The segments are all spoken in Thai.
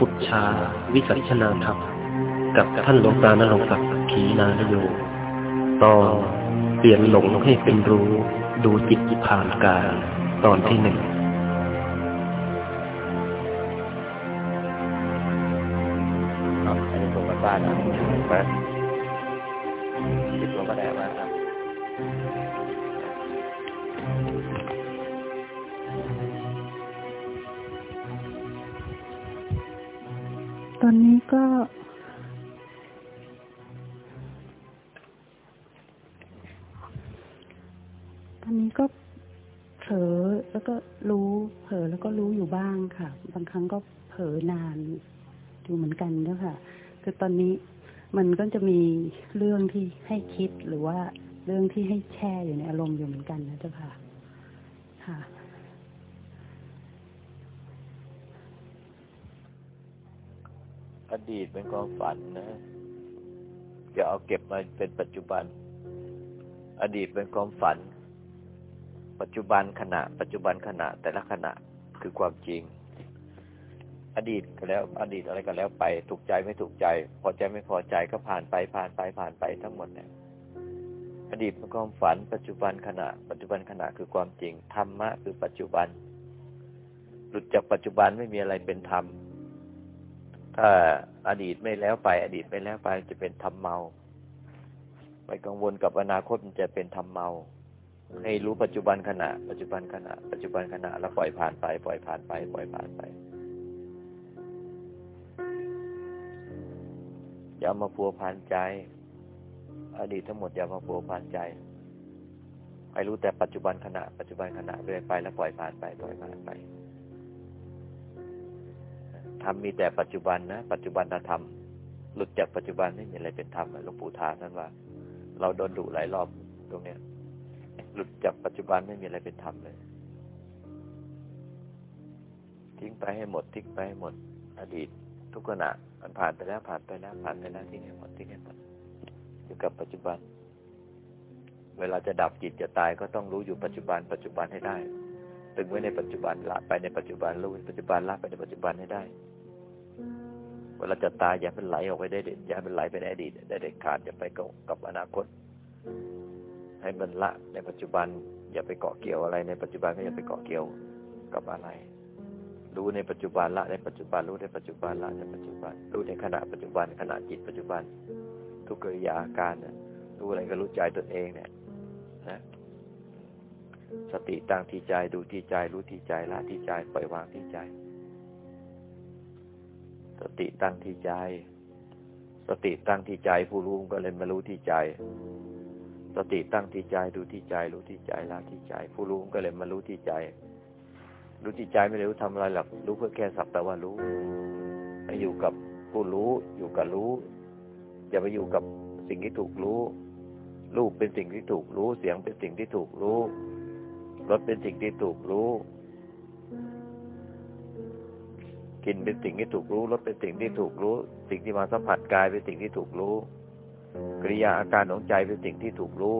ปุจชาวิสัชนาธรรมกับท่านหลวงตานรงศักดิ์ขีนานโยตอนเปลี่ยนหลงให้เป็นรู้ ดูจิตผ่านกายตอนที่หนึ่งครับอันนี้ผมมาบ้านนะ ตอนนี้มันก็จะมีเรื่องที่ให้คิดหรือว่าเรื่องที่ให้แช่อยู่ในอารมณ์อยู่เหมือนกันนะเจ้าค่ะค่ะอดีตเป็นความฝันนะจะเอาเก็บมาเป็นปัจจุบัน อดีตเป็นความฝัน ปัจจุบันขณะ ปัจจุบันขณะ แต่ละขณะคือความจริง อดีตก็แล้ว อดีตอะไรก็แล้วไป ถูกใจไม่ถูกใจ พอใจไม่พอใจก็ผ่านไปผ่านไปผ่านไปทั้งหมดเนี่ยอดีตเป็นความฝัน ปัจจุบันขณะ ปัจจุบันขณะคือความจริง ธรรมะคือปัจจุบัน หลุดจากปัจจุบันไม่มีอะไรเป็นธรรม ถ้าอดีตไม่แล้วไป อดีตไม่แล้วไปจะเป็นธรรมเมา ไปกังวลกับอนาคตมันจะเป็นธรรมเมา ให้รู้ปัจจุบันขณะ ปัจจุบันขณะ ปัจจุบันขณะแล้วปล่อยผ่านไป ปล่อยผ่านไป ปล่อยผ่านไป อย่ามาพัวพันใจ อดีตทั้งหมดอย่ามาพัวพันใจให้รู้แต่ปัจจุบันขณะ ปัจจุบันขณะเรื่อยไปแล้วปล่อยผ่านไปปล่อยผ่านไปทำมีแต่ปัจจุบันนะปัจจุบันธรรมหลุดจากปัจจุบันไม่มีอะไรเป็นธรรมหลวงปู่ทานนั่นว่า เราโดนดุหลายรอบตรงเนี้ย หลุดจากปัจจุบันไม่มีอะไรเป็นธรรมเลย ทิ้งไปให้หมดทิ้งไปให้หมด อดีตทุกขณะ มันผ่านไปแล้วผ่านไปแล้วผ่านไปแล้วทิ้งให้หมดทิ้งให้หมดอยู่กับปัจจุบัน เวลาจะดับจิตจะตายก็ต้องรู้อยู่ปัจจุบัน ปัจจุบันให้ได้ ตึงไว้ในปัจจุบันละไปในปัจจุบันรู้ปัจจุบันละไปในปัจจุบันให้ได้ เวลาจะตายอย่าเป็นไหลออกไปได้เด็ดอย่าเป็นไหลไปในอดีตได้เด็ดขาดอย่าไปกับอนาคต ให้มันละในปัจจุบัน อย่าไปเกาะเกี่ยวอะไร ในปัจจุบันก็อย่าไปเกาะเกี่ยวกับอะไร รู้ในปัจจุบันละในปัจจุบันรู้ในปัจจุบันละในปัจจุบัน รู้ในขณะปัจจุบันขณะจิตปัจจุบัน ทุกกิริยาอาการเนี่ยรู้อะไรก็รู้ใจตนเองเนี่ยนะสติตั้งที่ใจดูที่ใจ รู้ที่ใจละที่ใจปล่อยวางที่ใจ สติตั้งที่ใจ สติตั้งที่ใจผู้รู้ก็เลยมารู้ที่ใจ สติตั้งที่ใจดูที่ใจ รู้ที่ใจละที่ใจ ผู้รู้ก็เลยมารู้ที่ใจ รู้ที่ใจไม่ได้รู้ทำอะไรหรอกรู้เพื่อแค่สักแต่ว่ารู้ให้อยู่กับผู้รู้อยู่กับรู้ อย่าไปอยู่กับสิ่งที่ถูกรู้รูปเป็นสิ่งที่ถูกรู้เสียงเป็นสิ่งที่ถูกรู้รสเป็นสิ่งที่ถูกรู้กลิ่นเป็นสิ่งที่ถูกรู้รสเป็นสิ่งที่ถูกรู้ สิ่งที่มาสัมผัสกายเป็นสิ่งที่ถูกรู้ กริยาอาการของใจเป็นสิ่งที่ถูกรู้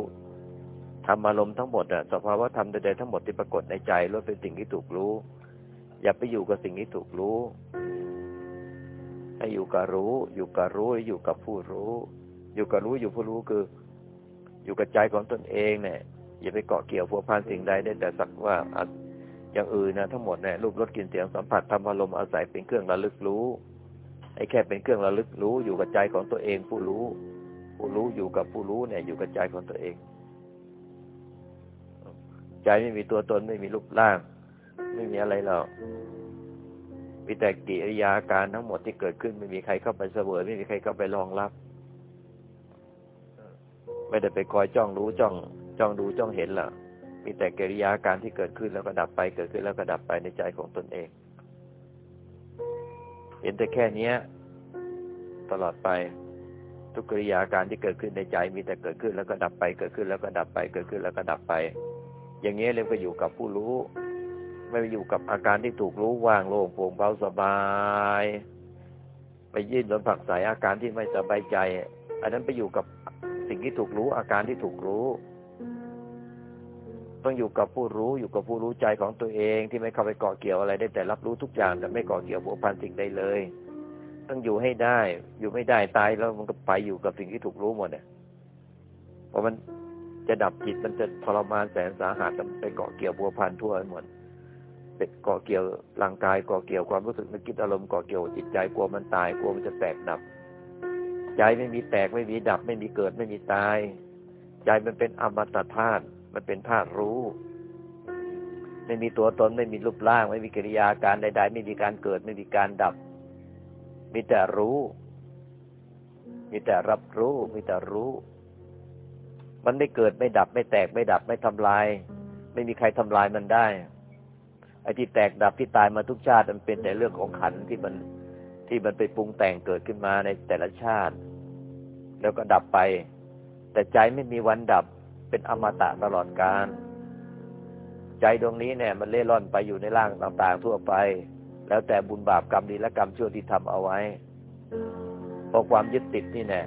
ธรรมอารมณ์ทั้งหมดอะสภาวะธรรมใดๆทั้งหมดที่ปรากฏในใจล้วนเป็นสิ่งที่ถูกรู้ อย่าไปอยู่กับสิ่งที่ถูกรู้ ให้อยู่กับรู้ อยู่กับรู้อยู่กับผู้รู้ อยู่กับรู้อยู่ผู้รู้คือ อยู่กับใจของตนเองเนี่ย อย่าไปเกาะเกี่ยวพัวพันสิ่งใดได้แต่สักว่าอย่างอื่นนะทั้งหมดเนี่ยรูปรสกลิ่นเสียงสัมผัสธรรมอารมณ์อาศัยเป็นเครื่องระลึกรู้ไอ้แค่เป็นเครื่องระลึกรู้ อยู่กับใจของตัวเองผู้รู้ ผู้รู้อยู่กับผู้รู้เนี่ย อยู่กับใจของตัวเอง ใจไม่มีตัวตนไม่มีรูปร่าง ไม่มีอะไรหรอกมีแต่กิริยาการทั้งหมดที่เกิดขึ้น ไม่มีใครเข้าไปเสวยไม่มีใครเข้าไปรองรับไม่ได้ไปคอยจ้องรู้จ้อง จ้องดูจ้องเห็นล่ะมีแต่กิริยาการที่เกิดขึ้นแล้วก็ดับไปเกิดขึ้นแล้วก็ดับไปในใจของตนเอง เห็นแต่แค่เนี้ย ตลอดไปทุกกิริยาการที่เกิดขึ้นในใจมีแต่เกิดขึ้นแล้วก็ดับไป เกิดขึ้นแล้วก็ดับไป เกิดขึ้นแล้วก็ดับไป อย่างนี้ยเรียกว่าอยู่กับผู้รู้ ไม่ไปอยู่กับอาการที่ถูกรู้ว่างโล่งโปร่งเบาสบาย ไปยื่นโดนผักใสอาการที่ไม่สบายใจ อันนั้นไปอยู่กับสิ่งที่ถูกรู้ อาการที่ถูกรู้ ต้องอยู่กับผู้รู้อยู่กับผู้รู้ใจของตัวเอง ที่ไม่เข้าไปเกาะเกี่ยวอะไรได้แต่รับรู้ทุกอย่างแต่ไม่เกาะเกี่ยวผัวพันสิ่งใดเลย ต้องอยู่ให้ได้ อยู่ไม่ได้ตายแล้วมันก็ไปอยู่กับสิ่งที่ถูกรู้หมดเนี่ยเพราะมัน จะดับจิตมันจะทรมานแสนสาหัสมันไปเกาะเกี่ยวบัวพันทั่วหมดเป็นเกาะเกี่ยวร่างกายเกาะเกี่ยวความรู้สึกนึกคิดอารมณ์เกาะเกี่ยวจิตใจกลัวมันตายกลัวมันจะแตกดับ ใจไม่มีแตกไม่มีดับ ไม่มีเกิดไม่มีตาย ใจมันเป็นอมตะธาตุมันเป็นธาตุรู้ ไม่มีตัวตนไม่มีรูปร่าง ไม่มีกิริยาการใด ๆ ไม่มีการเกิดไม่มีการดับ มีแต่รู้ มีแต่รับรู้ มีแต่รู้ มันไม่เกิดไม่ดับ ไม่แตกไม่ดับไม่ทำลาย ไม่มีใครทำลายมันได้ ไอ้ที่แตกดับที่ตายมาทุกชาติมันเป็นแต่เรื่องของขันที่มันที่มันไปปรุงแต่งเกิดขึ้นมาในแต่ละชาติ แล้วก็ดับไป แต่ใจไม่มีวันดับเป็นอมตะตลอดกาลใจดวงนี้เนี่ยมันเล่ร่อนไปอยู่ในร่างต่างๆ ทั่วไป แล้วแต่บุญบาปกรรมดีและกรรมชั่วที่ทำเอาไว้เพราะความยึดติดนี่แน่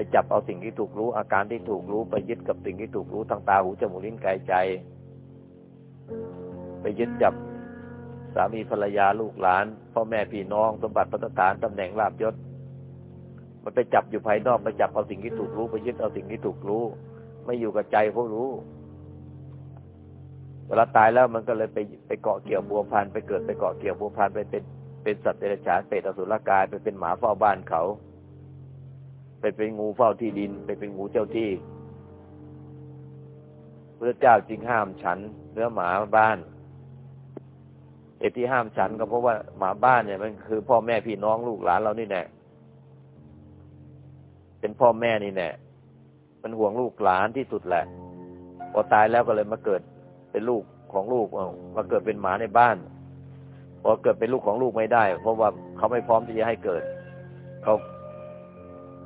ไปจับเอาสิ่งที่ถูกรู้อาการที่ถูกรู้ไปยึดกับสิ่งที่ถูกรู้ทางตาหูจมูกลิ้นกายใจ ไปยึดจับสามีภรรยาลูกหลานพ่อแม่พี่น้องสมบัติพัฒฐานตำแหน่งลาบยศ มันไปจับอยู่ภายนอกไปจับเอาสิ่งที่ถูกรู้ไปยึดเอาสิ่งที่ถูกรู้ ไม่อยู่กับใจผู้รู้ เวลาตายแล้วมันก็เลยไปไปเกาะเกี่ยวบัวพันไปเกิดไปเกาะเกี่ยวบัวพันไปเป็นเป็นสัตว์เดรัจฉานเปรตอสุรกายไปเป็นหมาเฝ้าบ้านเขา ไปเป็นงูเฝ้าที่ดิน ไปเป็นงูเจ้าที่พระเจ้าจึงห้ามฉันเนื้อหมาบ้านเหตุที่ห้ามฉันก็เพราะว่าหมาบ้านเนี่ยมันคือ พ่อแม่พี่น้องลูกหลานเรานี่แน่เป็นพ่อแม่นี่แน่มันห่วงลูกหลานที่สุดแหละ พอตายแล้วก็เลยมาเกิดเป็นลูกของลูกมาเกิดเป็นหมาในบ้านพอเกิดเป็นลูกของลูกไม่ได้ เพราะว่าเขาไม่พร้อมที่จะให้เกิด เขา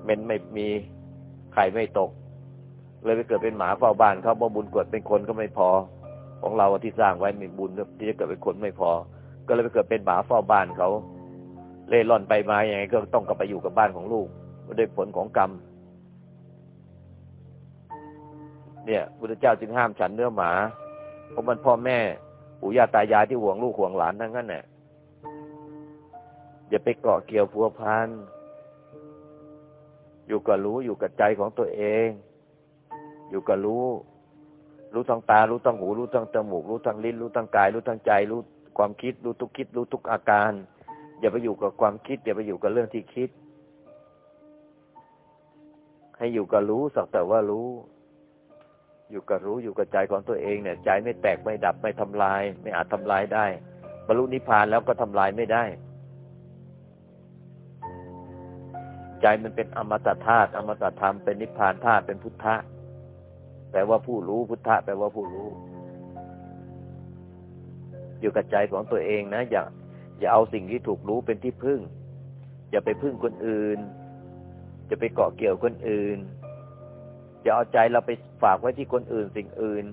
เม็นไม่มีไข่ไม่ตก เลยไปเกิดเป็นหมาเฝ้าบ้านเขาบ่บุญกวดเป็นคนก็ไม่พอ ของเราที่สร้างไว้มีบุญที่จะเกิดเป็นคนไม่พอ ก็เลยไปเกิดเป็นหมาเฝ้าบ้านเขาเล่ร่อนไปมาอย่างไงก็ต้องกลับไปอยู่กับบ้านของลูกด้วยผลของกรรม เนี่ยพุทธเจ้าจึงห้ามฉันเนื้อหมาเพราะมันพ่อแม่ปู่ย่าตายายที่ห่วงลูกห่วงหลานทั้งนั้นเนี่ยอย่าไปเกาะเกี่ยวพัวพัน อยู่กับรู้อยู่กับใจของตัวเอง อยู่กับรู้ รู้ทางตา รู้ทางหู รู้ทางจมูก รู้ทางลิ้น รู้ทางกาย รู้ทางใจ รู้ความคิด รู้ทุกคิด รู้ทุกอาการ อย่าไปอยู่กับความคิด อย่าไปอยู่กับเรื่องที่คิด ให้อยู่กับรู้สักแต่ว่ารู้ อยู่กับรู้อยู่กับใจของตัวเองเนี่ย ใจไม่แตกไม่ดับไม่ทำลาย ไม่อาจทำลายได้ บรรลุนิพพานแล้วก็ทำลายไม่ได้ ใจมันเป็นอมตะธาตุอมตะธรรมเป็นนิพพานธาตุเป็นพุทธะแปลว่าผู้รู้พุทธะแปลว่าผู้รู้ อยู่กับใจของตัวเองนะ อย่าอย่าเอาสิ่งที่ถูกรู้เป็นที่พึ่ง อย่าไปพึ่งคนอื่น จะไปเกาะเกี่ยวคนอื่นอย่าเอาใจเราไปฝากไว้ที่คนอื่นสิ่งอื่น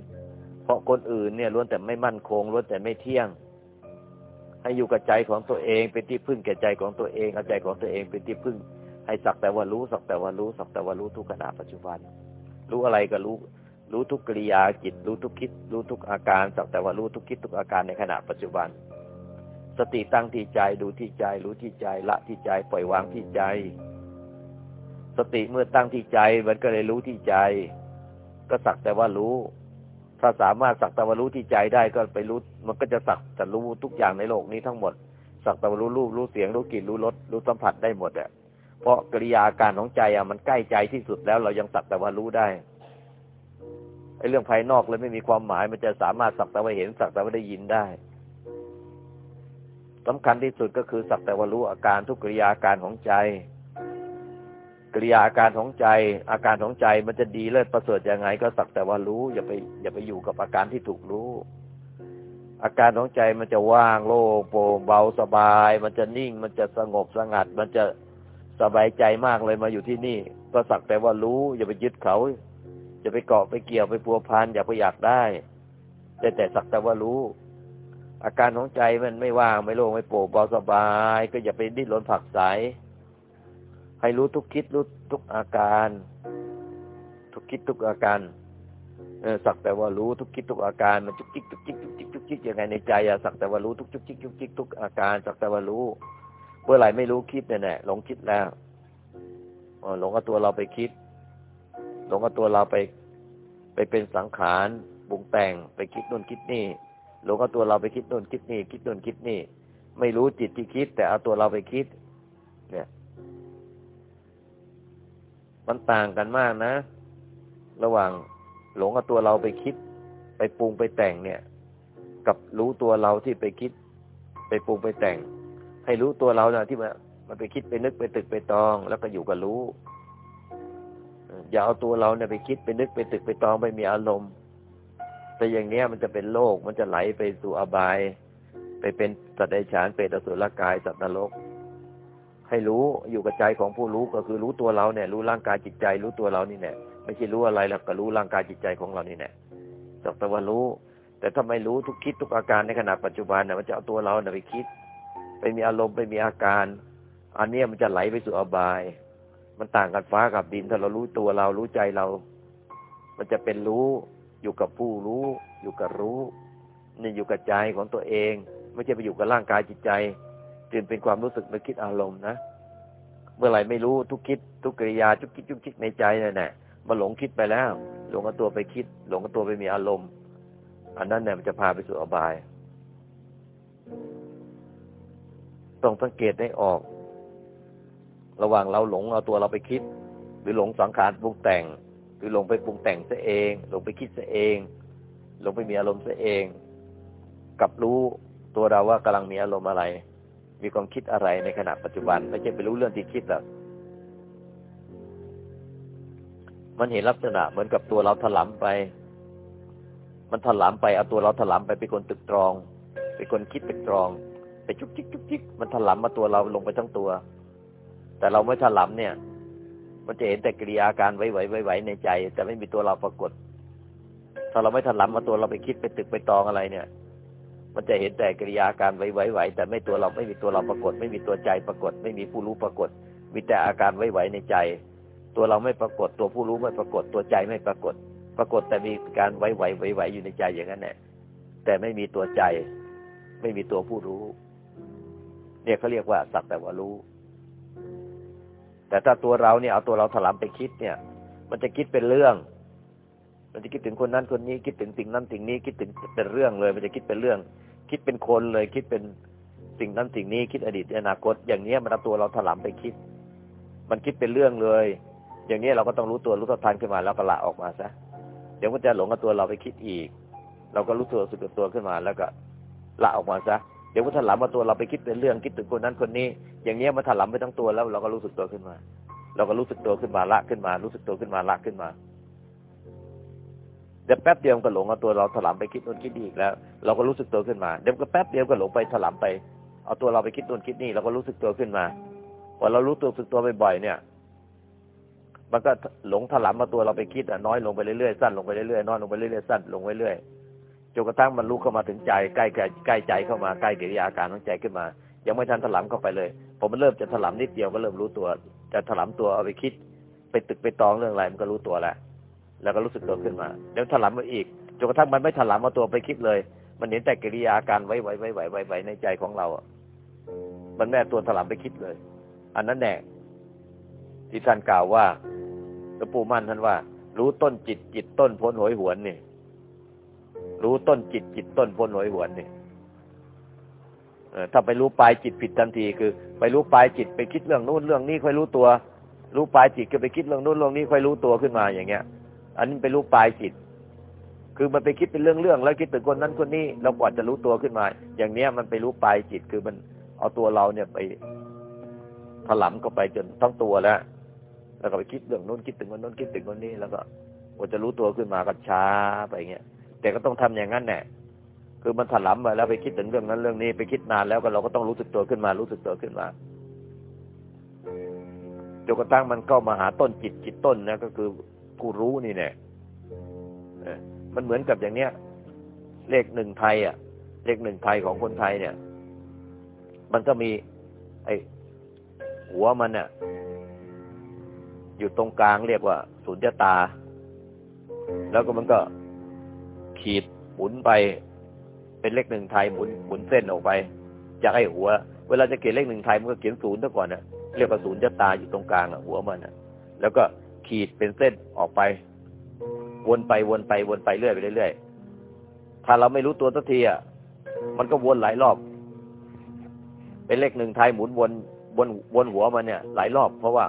เพราะคนอื่นเนี่ยล้วนแต่ไม่มั่นคงล้วนแต่ไม่เที่ยง ให้อยู่กับใจของตัวเองเป็นที่พึ่งแก่ใจของตัวเองเอาใจของตัวเองเป็นที่พึ่ง ให้สักแต่ว่ารู้สักแต่ว่ารู้สักแต่ว่ารู้ทุกขณะปัจจุบัน รู้อะไรก็รู้ รู้ทุกกิริยาจิต รู้ทุกคิด รู้ทุกอาการ สักแต่ว่ารู้ทุกคิดทุกอาการในขณะปัจจุบัน สติตั้งที่ใจดูที่ใจ รู้ที่ใจละที่ใจปล่อยวางที่ใจ สติเมื่อตั้งที่ใจมันก็เลยรู้ที่ใจ ก็สักแต่ว่ารู้ ถ้าสามารถสักแต่ว่ารู้ที่ใจได้ก็ไปรู้มันก็จะสักแต่รู้ทุกอย่างในโลกนี้ทั้งหมดสักแต่ว่ารู้รูปรู้เสียงรู้กลิ่นรู้รสรู้สัมผัสได้หมดอะ เพราะกิริยาการของใจอะมันใกล้ใจที่สุดแล้ว เรายังสักแต่ว่ารู้ได้ไอ้เรื่องภายนอกเลยไม่มีความหมาย มันจะสามารถสักแต่ว่าเห็นสักแต่ว่าได้ยินได้สำคัญที่สุดก็คือสักแต่ว่ารู้อาการทุกกิริยาการของใจกิริยาอาการของใจ อาการของใจมันจะดีเลิศประเสริฐยังไง ก็สักแต่ว่ารู้อย่าไป อย่าไปอยู่กับอาการที่ถูกรู้ อาการของใจมันจะว่างโล่งโปร่งเบาสบาย มันจะนิ่ง มันจะสงบสงัด มันจะ สบายใจมากเลยมาอยู่ที่นี่ ก็สักแต่ว่ารู้ อย่าไปยึดเขาอย่าไปเกาะไปเกี่ยวไปพัวพันอย่าไปอยากได้ แต่แต่สักแต่ว่ารู้ อาการของใจมันไม่ว่างไม่โล่งไม่โปร่งเบาสบาย ก็อย่าไปดิ้นรนผักใสให้รู้ทุกคิดรู้ทุกอาการ ทุกคิดทุกอาการเอสักแต่ว่ารู้ทุกคิดทุกอาการมันจุกจิกจุกจิกจุกจิกจุกจิกยังไงในใจอะสักแต่ว่ารู้ทุกจุกจิกจุกจิกทุกอาการ สักแต่ว่ารู้ เมื่อไหร่ไม่รู้คิดเนี่ยแหละหลงคิดแล้วหลงเอาตัวเราไปคิด หลงเอาตัวเราไป ไปเป็นสังขารบุงแต่งไปคิดนู่นคิดนี่ หลงเอาตัวเราไปคิดนู่นคิดนี่ คิดนู่นคิดนี่ ไม่รู้จิตที่คิด แต่เอาตัวเราไปคิด เนี่ย มันต่างกันมากนะ ระหว่างหลงเอาตัวเราไปคิด ไปปรุงไปแต่งเนี่ย กับรู้ตัวเราที่ไปคิด ไปปรุงไปแต่ง ให้รู้ตัวเรานะที่มันมันไปคิดไปนึกไปตึกไปตอง แล้วก็อยู่กับรู้อย่าเอาตัวเราเนี่ยไปคิดไปนึกไปตึกไปตองไปมีอารมณ์ แต่อย่างเนี้ยมันจะเป็นโลก มันจะไหลไปสู่อบาย ไปเป็นสัตว์ใดฉานเปรตอสุรกายสัตว์นรก ให้รู้อยู่กับใจของผู้รู้ก็คือรู้ตัวเราเนี่ย รู้ร่างกายจิตใจ รู้ตัวเรานี่แน่ไม่ใช่รู้อะไรแล้วก็รู้ร่างกายจิตใจของเรานี่แน่สักแต่ว่ารู้ แต่ถ้าไม่รู้ทุกคิดทุกอาการในขณะปัจจุบันเนี่ยมันจะเอาตัวเราเนี่ยไปคิด ไปมีอารมณ์ไปมีอาการ อันเนี้ยมันจะไหลไปสู่อบาย มันต่างกันฟ้ากับดิน ถ้าเรารู้ตัวเรารู้ใจเรา มันจะเป็นรู้อยู่กับผู้รู้ อยู่กับรู้นี่อยู่กับใจของตัวเอง ไม่ใช่ไปอยู่กับร่างกายจิตใจจึงเป็นความรู้สึกนึกคิดอารมณ์นะเมื่อไหร่ไม่รู้ทุกคิด ทุกกิริยาทุกคิดทุกคิดในใจนั่นแหละมาหลงคิดไปแล้ว หลงกับตัวไปคิด หลงกับตัวไปมีอารมณ์ อันนั้นเนี่ยมันจะพาไปสู่อบาย ต้องสังเกตได้ออก ระหว่างเราหลงเอาตัวเราไปคิด หรือหลงสังขารปรุงแต่ง หรือหลงไปปรุงแต่งซะเอง หลงไปคิดซะเอง หลงไปมีอารมณ์ซะเองกับรู้ตัวเราว่ากำลังมีอารมณ์อะไร มีความคิดอะไรในขณะปัจจุบัน ไม่ใช่ไปรู้เรื่องที่คิดหรอกมันเห็นลักษณะเหมือนกับตัวเราถลำไป มันถลำไปเอาตัวเราถลำไปเป็นคนตึกตรอง เป็นคนคิดตึกตรอง ไปจุกจิกจุกจิกมันถลำมาตัวเราลงไปทั้งตัว แต่เราไม่ถลำเนี่ย มันจะเห็นแต่กิริยาการไหวไหวไหวในใจ แต่ไม่มีตัวเราปรากฏ ถ้าเราไม่ถลำมาตัวเราไปคิดไปตึกไปตองอะไรเนี่ย มันจะเห็นแต่กิริยาการไหวไหวไหวแต่ไม่ตัวเราไม่มีตัวเราปรากฏ ไม่มีตัวใจปรากฏ ไม่มีผู้รู้ปรากฏ มีแต่อาการไหวไหวในใจ ตัวเราไม่ปรากฏ ตัวผู้รู้ไม่ปรากฏ ตัวใจไม่ปรากฏ ปรากฏแต่มีการไหวไหวไหวไหวอยู่ในใจอย่างนั้นแหละแต่ไม่มีตัวใจไม่มีตัวผู้รู้ เนี่ยเขาเรียกว่าสักแต่ว่ารู้ แต่ถ้าตัวเราเนี่ยเอาตัวเราถลำไปคิดเนี่ย มันจะคิดเป็นเรื่อง มันจะคิดถึงคนนั้นคนนี้คิดถึงสิ่งนั้นสิ่งนี้คิดถึงเป็นเรื่องเลย มันจะคิดเป็นเรื่อง คิดเป็นคนเลย คิดเป็นสิ่งนั้นสิ่งนี้คิดอดีตอนาคต อย่างเนี้ยมันเอาตัวเราถลำไปคิด มันคิดเป็นเรื่องเลย อย่างนี้เราก็ต้องรู้ตัวรู้ตัวทันขึ้นมาแล้วก็ละออกมาซะเดี๋ยวมันจะหลงกับตัวเราไปคิดอีก เราก็รู้ตัวสึกตัวขึ้นมาแล้วก็ละออกมาซะ เดี๋ยวมันถลำมาตัวเราไปคิดเป็นเรื่องคิดถึงคนนั้นคนนี้ อย่างเงี้ยมันถลำไปทั้งตัวแล้วเราก็รู้สึกตัวขึ้นมา เราก็รู้สึกตัวขึ้นมาละขึ้นมา รู้สึกตัวขึ้นมาละขึ้นมาเดี๋ยวแป๊บเดียวก็หลงเอาตัวเราถลำไปคิดนู่นคิดนี่อีกแล้ว เราก็รู้สึกตัวขึ้นมาเดี๋ยวก็แป๊บเดียวก็หลงไปถลำไป เอาตัวเราไปคิดนู่นคิดนี่เราก็รู้สึกตัวขึ้นมาพอเรารู้ตัวสึกตัวบ่อยๆเนี่ย มันก็หลงถลำมาตัวเราไปคิดอะน้อยลงไปเรื่อยๆสั้นลงไปเรื่อยๆน้อยลงไปเรื่อยๆสั้นลงไปเรื่อย จนกระทั่งมันลุกเข้ามาถึงใจใกล้ใกล้ใกล้ใจเข้ามาใกล้กิริยาการของใจขึ้นมา ยังไม่ทันถลำเข้าไปเลยพอมันเริ่มจะถลำนิดเดียวก็เริ่มรู้ตัว จะถลำตัวเอาไปคิด ไปตึกไปตองเรื่องอะไรมันก็รู้ตัวแหล้วแล้วก็รู้สึกตัวขึ้นมาเดี๋ยวถลำมาอีกจนกระทั่งมันไม่ถลำมาตัวไปคิดเลย มันเห็นแต่กิริยาการไว้ไว้ไว้ไว้ไว้ไว้ในใจของเราอะมันแม่ตัวถลำไปคิดเลย อันนั้นแน่ที่ท่านกล่าวว่าหลวงปู่มั่นท่านว่า รู้ต้นจิตจิตต้นพ้นหอยหวนนี่ รู้ต้นจิตจิตต้นพ้นหอยหวนนี่ถ้าไปรู้ปลายจิตผิดทันที คือ ไปรู้ปลายจิตไปคิดเรื่องนู้นเรื่องนี้ค่อยรู้ตัว รู้ปลายจิตก็ไปคิดเรื่องนู้นเรื่องนี้ค่อยรู้ตัวขึ้นมาอย่างเงี้ย อันนี้ไปรู้ปลายจิต คือมันไปคิดเป็นเรื่องเรื่องแล้วคิดถึงคนนั้นคนนี้เรากว่าจะรู้ตัวขึ้นมา อย่างเนี้ยมันไปรู้ปลายจิตคือมันเอาตัวเราเนี่ยไปถลำเข้าไปจนทั้งตัวแล้ว แล้วก็ไปคิดเรื่องนู้นคิดถึงคนนู้นคิดถึงคนนี้แล้วก็กว่าจะรู้ตัวขึ้นมาก็ช้าไปเงี้ย แต่ก็ต้องทำอย่างนั้นแหละคือมันถลำไปแล้วไปคิดถึงเรื่องนั้นเรื่องนี้ไปคิดนานแล้วก็เราก็ต้องรู้สึกตัวขึ้นมา รู้สึกตัวขึ้นมาจนกระทั่งมันเข้ามาหาต้นจิตจิตต้นนะก็คือผู้รู้นี่แน่มันเหมือนกับอย่างเนี้ย เลขหนึ่งไทย อะ เลขหนึ่งไทยของคนไทยเนี่ย มันก็มี ไอหัวมันเนี่ยอยู่ตรงกลางเรียกว่าสุญญตา แล้วก็มันก็ ขีดหมุนไปเป็นเลขหนึ่งไทยหมุนหมุนเส้นออกไปจากไอ้หัว เวลาจะเขียนเลขหนึ่งไทยมันก็เขียนศูนย์ซะก่อนนะเรียกว่าศูนย์จะตาอยู่ตรงกลางอะหัวมันอะแล้วก็ขีดเป็นเส้นออกไป วนไปวนไปวนไปเรื่อยไปเรื่อยๆถ้าเราไม่รู้ตัวสักทีอะมันก็วนหลายรอบ เป็นเลขหนึ่งไทยหมุนวนวนวนหัวมันเนี่ย หลายรอบ เพราะว่า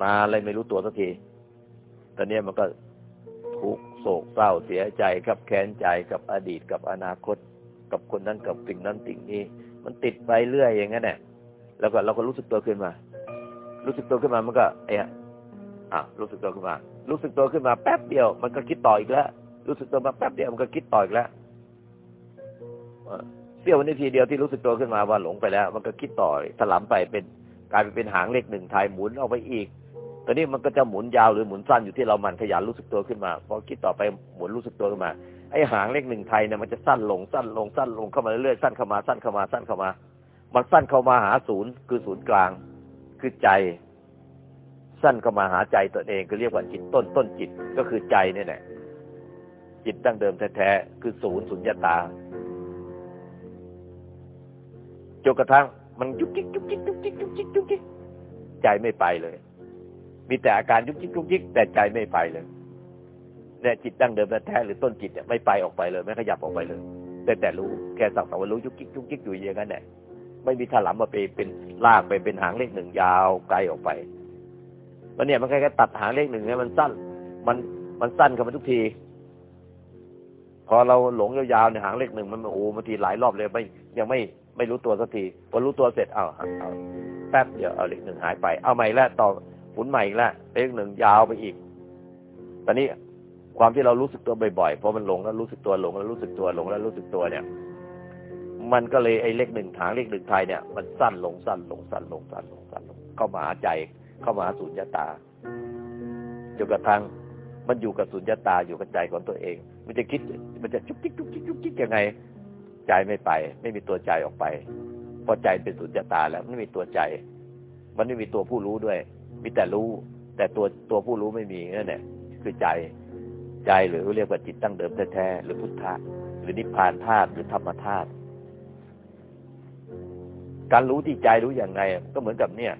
นาอะไรไม่รู้ตัวสักทีตอนนี้มันก็ทุกข์ โศกเศร้าเสียใจกับแค้นใจกับอดีตกับอนาคต กับคนนั้นกับสิ่งนั้นสิ่งนี้ มันติดไปเรื่อยอย่างนั้นแหละแล้วก็เราก็รู้สึกตัวขึ้นมา รู้สึกตัวขึ้นมามันก็เอะอะรู้สึกตัวขึ้นมา รู้สึกตัวขึ้นมาแป๊บเดียว มันก็คิดต่ออีกแล้ว รู้สึกตัวมาแป๊บเดียวมันก็คิดต่ออีกแล้วเสี้ยวนาทีเดียวที่รู้สึกตัวขึ้นมาว่าหลงไปแล้ว มันก็คิดต่อถลำไปเป็นกลายเป็นหางเลขหนึ่งไทยหมุนออกไปอีก ตอนนี้มันก็จะหมุนยาวหรือหมุนสั้นอยู่ที่เรามันขยันรู้สึกตัวขึ้นมาพอคิดต่อไปหมุนรู้สึกตัวขึ้นมาไอ้หางเลขหนึ่งไทยเนี่ยมันจะสั้นลงสั้นลงสั้นลงเข้ามาเรื่อยๆสั้นเข้ามาสั้นเข้ามาสั้นเข้ามา มันสั้นเข้ามาหาศูนย์คือศูนย์กลาง คือใจ สั้นเข้ามาหาใจตัวเองก็เรียกว่าจิตต้นต้นจิตก็คือใจนี่แหละจิตตั้งเดิมแท้ๆคือศูนย์สุญญตาจนกระทั่งมันยุกยิกยุกยิกยุกยิกยุกยิกยุกยิกใจไม่ไปเลย มีแต่อาการยุกยิกยุกยิกแต่ใจไม่ไปเลยเนี่ยจิตดั้งเดิมแท้หรือต้นจิตเนี่ยไม่ไปออกไปเลยไม่ขยับออกไปเลยแต่แต่รู้แค่สักแต่ว่ารู้ยุกยิกยุกยิกอยู่อย่างนั้นแหละไม่มีถลำมาไปเป็นลากไปเป็นหางเลขหนึ่งยาวไกลออกไปแล้วเนี่ยมันแค่ตัดหางเลขหนึ่งเนี่ยมันสั้น มันมันสั้นกันมาทุกที พอเราหลงยาวๆในหางเลขหนึ่งมันโอ้บางทีหลายรอบเลยไม่ยังไม่ไม่รู้ตัวสักทีพอรู้ตัวเสร็จเอาเอาแป๊บเดียวเอาเลขหนึ่งหายไปเอาใหม่แล้วต่อ หมุนใหม่แล้วเลขหนึ่งยาวไปอีก ตอนนี้ความที่เรารู้สึกตัวบ่อยๆพอมันหลงแล้วรู้สึกตัวหลงแล้วรู้สึกตัวหลงแล้วรู้สึกตัวเนี่ย มันก็เลยไอ้เลขหนึ่งทางเลขหนึ่งไทยเนี่ย มันสั้นลงสั้นลงสั้นลงสั้นลงสั้นลงเข้ามาหาใจเข้ามาหาสุญญตาจนกระทั่งมันอยู่กับสุญญตาอยู่กับใจของตัวเอง มันจะคิด มันจะจุกจิกจุกจิกจุกจิกยังไง ใจไม่ไป ไม่มีตัวใจออกไป พอใจเป็นสุญญตาแล้วไม่มีตัวใจ มันไม่มีตัวผู้รู้ด้วย มีแต่รู้ แต่ตัวตัวผู้รู้ไม่มีนั่นแหละคือใจใจหรือเรียกว่าจิตตั้งเดิมแท้ๆหรือพุทธะหรือนิพพานธาตุหรือธรรมธาตุการรู้ที่ใจรู้อย่างไง ก็เหมือนกับเนี่ย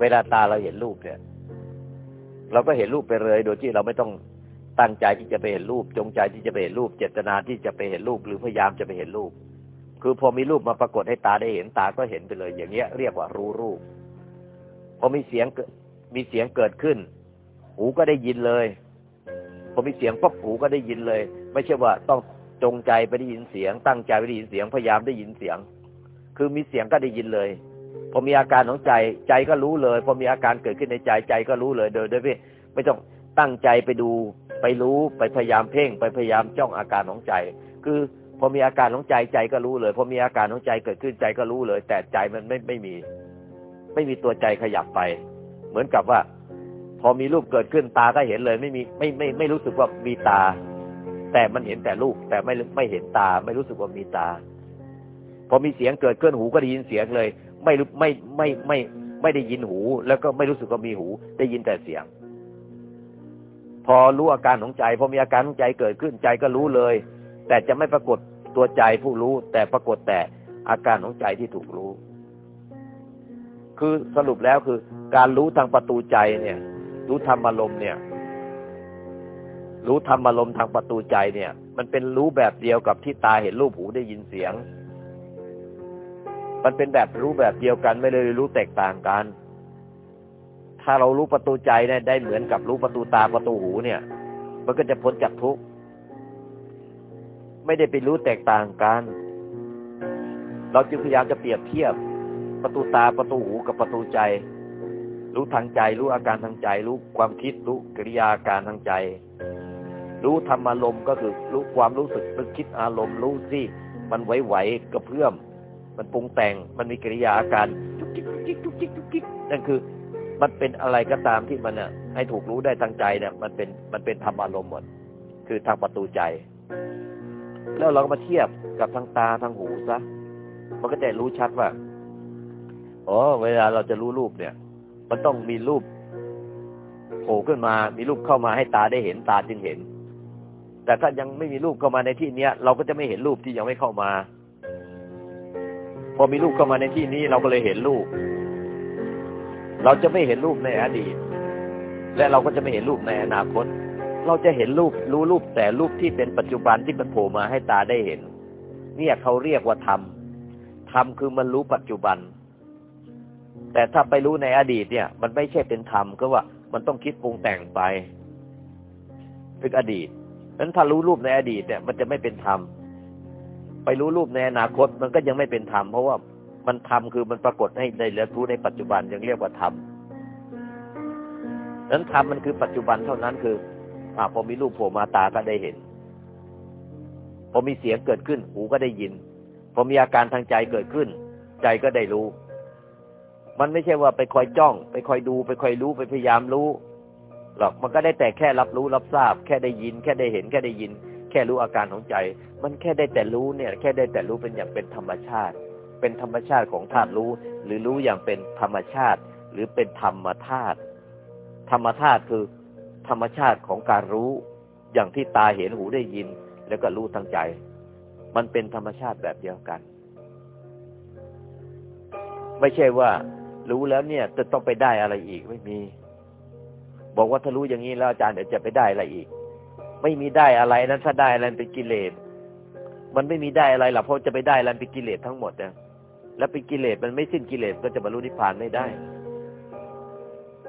เวลาตาเราเห็นรูปเนี่ย เราก็เห็นรูปไปเลย โดยที่เราไม่ต้องตั้งใจที่จะไปเห็นรูป จงใจที่จะไปเห็นรูป เจตนาที่จะไปเห็นรูป หรือพยายามจะไปเห็นรูป คือพอมีรูปมาปรากฏให้ตาได้เห็นตาก็เห็นไปเลย อย่างเงี้ย เรียกว่ารู้รูป พอมีเสียงมีเสียงเกิดขึ้น หูก็ได้ยินเลยพอมีเสียงปั๊บหูก็ได้ยินเลย ไม่ใช่ว่าต้องจงใจไปได้ยินเสียง ตั้งใจไปได้ยินเสียงพยายามได้ยินเสียง คือมีเสียงก็ได้ยินเลยพอมีอาการของใจใจก็รู้เลย พอมีอาการเกิดขึ้นในใจใจก็รู้เลยโดยโดยไม่ไม่ต้องตั้งใจไปดู ไปรู้ไปพยายามเพ่ง ไปพยายามจ้องอาการของใจ คือพอมีอาการของใจใจก็รู้เลย พอมีอาการของใจเกิดขึ้นใจก็รู้เลย แต่ใจมันไม่ไม่มี ไม่มีตัวใจขยับไป เหมือนกับว่า พอมีรูปเกิดขึ้นตาก็เห็นเลย ไม่มีไม่ไม่ไม่รู้สึกว่ามีตา แต่มันเห็นแต่รูปแต่ไม่ไม่เห็นตา ไม่รู้สึกว่ามีตา พอมีเสียงเกิดขึ้นหูก็ได้ยินเสียงเลย ไม่รู้ไม่ไม่ไม่ไม่ได้ยินหู แล้วก็ไม่รู้สึกว่ามีหู ได้ยินแต่เสียง พอรู้อาการของใจ พอมีอาการของใจเกิดขึ้นใจก็รู้เลย แต่จะไม่ปรากฏตัวใจผู้รู้ แต่ปรากฏแต่อาการของใจที่ถูกรู้ คือสรุปแล้วคือ การรู้ทางประตูใจเนี่ย รู้ธรรมารมณ์เนี่ย รู้ธรรมารมณ์ทางประตูใจเนี่ย มันเป็นรู้แบบเดียวกับที่ตาเห็นรูปหูได้ยินเสียง มันเป็นแบบรู้แบบเดียวกันไม่เลยรู้แตกต่างกัน ถ้าเรารู้ประตูใจเนี่ยได้เหมือนกับรู้ประตูตาประตูหูเนี่ย มันก็จะพ้นจากทุกข์ไม่ได้ไปรู้แตกต่างกัน เราจึงพยายามจะเปรียบเทียบ ประตูตาประตูหูกับประตูใจ รู้ทางใจ รู้อาการทางใจ รู้ความคิดรู้กิริยาการทางใจ รู้ธรรมอารมณ์ก็คือรู้ความรู้สึกนึกคิดอารมณ์รู้สิมันไหวๆกระเพื่อม มันปรุงแต่งมันมีกิริยาอาการจุกจิกจุกจิกจุกจิกจุกจิกนั่นคือ มันเป็นอะไรก็ตามที่มันอะให้ถูกรู้ได้ทางใจเนี่ยมันเป็นมันเป็นธรรมอารมณ์หมด คือทางประตูใจ แล้วเราก็มาเทียบกับทางตาทางหูซะมันก็จะรู้ชัดว่า อ๋อเวลาเราจะรู้รูปเนี่ย มันต้องมีรูปโผล่ขึ้นมา มีรูปเข้ามาให้ตาได้เห็นตาจึงเห็น แต่ถ้ายังไม่มีรูปเข้ามาในที่เนี้ย เราก็จะไม่เห็นรูปที่ยังไม่เข้ามาพออมีรูปเข้ามาในที่นี้เราก็เลยเห็นรูป เราจะไม่เห็นรูปในอดีต และเราก็จะไม่เห็นรูปในอนาคต เราจะเห็นรูปรู้รูปแต่รูปที่เป็นปัจจุบันที่มันโผล่มาให้ตาได้เห็น เนี่ยเขาเรียกว่าธรรมธรรมคือมันรู้ปัจจุบัน แต่ถ้าไปรู้ในอดีตเนี่ย มันไม่ใช่เป็นธรรมก็ว่ามันต้องคิดปรุงแต่งไปเป็นอดีตนั้นถ้ารู้รูปในอดีตเนี่ย มันจะไม่เป็นธรรมไปรู้รูปในอนาคตมันก็ยังไม่เป็นธรรมเพราะว่ามันธรรมคือมันปรากฏให้ได้เรียนรู้ในปัจจุบันยังเรียกว่าธรรมนั้นธรรมมันคือปัจจุบันเท่านั้นคืออ่าพอมีรูปโผล่มาตาก็ได้เห็น พอมีเสียงเกิดขึ้น หูก็ได้ยิน พอมีอาการทางใจเกิดขึ้น ใจก็ได้รู้ มันไม่ใช่ว่าไปคอยจ้อง ไปคอยดูไปคอยรู้ไปพยายามรู้หรอกมันก็ได้แต่แค่รับรู้รับทราบ แค่ได้ยิน แค่ได้เห็นแค่ได้ยิน แค่รู้อาการของใจ มันแค่ได้แต่รู้เนี่ย แค่ได้แต่รู้เป็นอย่างเป็นธรรมชาติ เป็นธรรมชาติของธาตุรู้ หรือรู้อย่างเป็นธรรมชาติ หรือเป็นธรรมธาตุธรรมธาตุคือ ธรรมชาติของการรู้ อย่างที่ตาเห็นหูได้ยิน แล้วก็รู้ทางใจ มันเป็นธรรมชาติแบบเดียวกัน ไม่ใช่ว่า รู้แล้วเนี่ยจะต้องไปได้อะไรอีกไม่มี บอกว่าถ้ารู้อย่างนี้แล้วอาจารย์เดี๋ยวจะไปได้อะไรอีก ไม่มีได้อะไรนั้นถ้าได้อะไรเป็นกิเลสมันไม่มีได้อะไรหรอกเพราะจะไปได้อะไรเป็นกิเลสทั้งหมดนะแล้วเป็นกิเลสมันไม่สิ้นกิเลสก็จะบรรลุนิพพานไม่ได้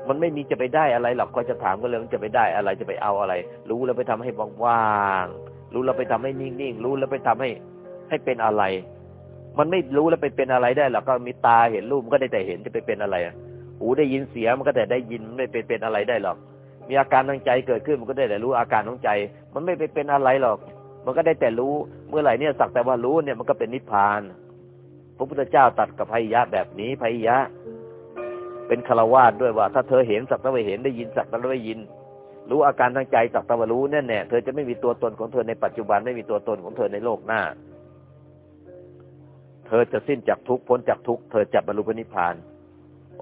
มันไม่มีจะไปได้อะไรหรอกก็จะถามก็เลยจะไปได้อะไรจะไปเอาอะไร รู้แล้วไปทำให้ว่างๆรู้แล้วไปทำให้นิ่งๆรู้แล้วไปทำให้ให้เป็นอะไร มันไม่รู้แล้วไปเป็นอะไรได้หรอกก็มีตาเห็นรูปมันก็ได้แต่เห็นจะไปเป็นอะไรหูได้ยินเสียงมันก็แต่ได้ยินไม่เป็นเป็นอะไรได้หรอก มีอาการทางใจเกิดขึ้นมันก็ได้แต่รู้อาการของใจ มันไม่ไปเป็นอะไรหรอก มันก็ได้แต่รู้เมื่อไหร่เนี่ยสักแต่ว่ารู้เนี่ยมันก็เป็นนิพพาน พระพุทธเจ้าตัดกับพยะแบบนี้พยะ เป็นคารวาสด้วยว่า ถ้าเธอเห็นสักแต่ว่าเห็นได้ยินสักแต่ว่าได้ยิน รู้อาการทางใจสักแต่ว่ารู้แน่แน่เธอจะไม่มีตัวตนของเธอในปัจจุบันไม่มีตัวตนของเธอในโลกหน้า ธอจะสิ้นจากทุกพ้นจากทุกเธอจะบรรลุนิพพาน